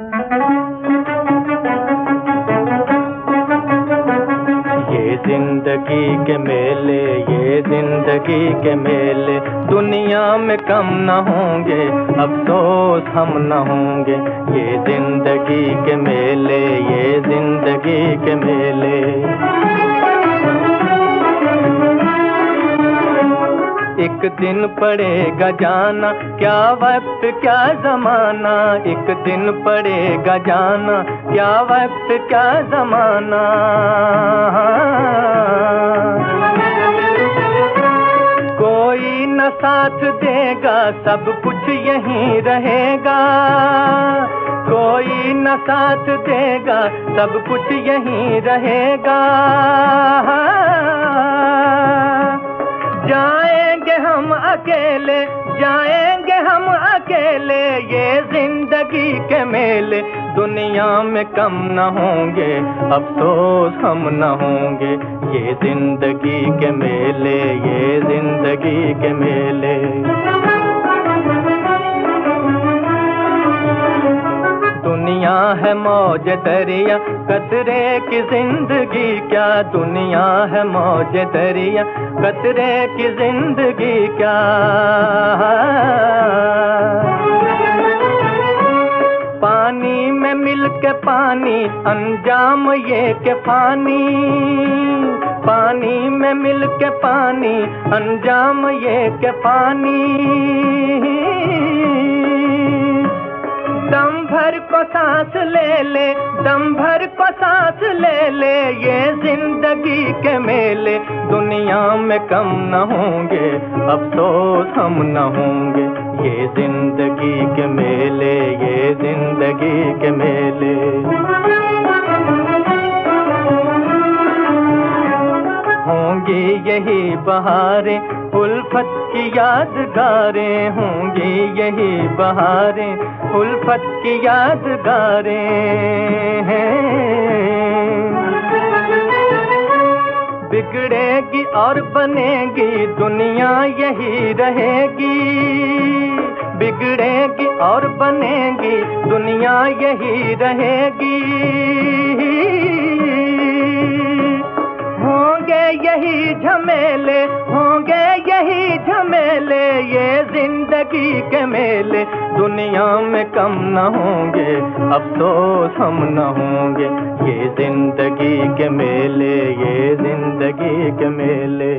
ये ज़िंदगी के मेले, ये ज़िंदगी के मेले। दुनिया में कम न होंगे, अफसोस हम न होंगे। ये ज़िंदगी के मेले, ये ज़िंदगी के मेले। एक दिन पड़ेगा जाना, क्या वक्त, क्या जमाना? एक दिन पड़ेगा जाना, क्या वक्त, क्या जमाना? कोई न साथ देगा, सब कुछ यहीं रहेगा। कोई न साथ देगा, सब कुछ यहीं रहेगा। जाएँगे हम अकेले, जाएँगे हम अकेले, ये ज़िंदगी के मेले। दुनिया में कम न होंगे, अफसोस हम न होंगे। ये ज़िंदगी के मेले, ये ज़िंदगी के मेले। है मौज दरिया कतरे की ज़िंदगी, क्या दुनिया है मौज दरिया कतरे की ज़िंदगी, क्या? पानी में मिल के पानी, अंजाम ये के पानी। पानी में मिल के पानी, अंजाम ये के पानी। सांस ले ले, दम भर को सांस ले ले, ये ज़िंदगी के मेले दुनिया में कम न होंगे, अफसोस हम न होंगे। ये ज़िंदगी के मेले, ये ज़िंदगी के मेले। होंगी यही बहारें, उल्फत की यादगारें होंगी यही बहारें, उल्फत की यादगारें बिगड़ेगी और बनेगी दुनिया यही रहेगी। बिगड़ेगी और बनेगी दुनिया यही रहेगी। ज़िंदगी के मेले दुनिया में कम न होंगे, अफसोस हम न होंगे। ये ज़िंदगी के मेले, ये ज़िंदगी के मेले।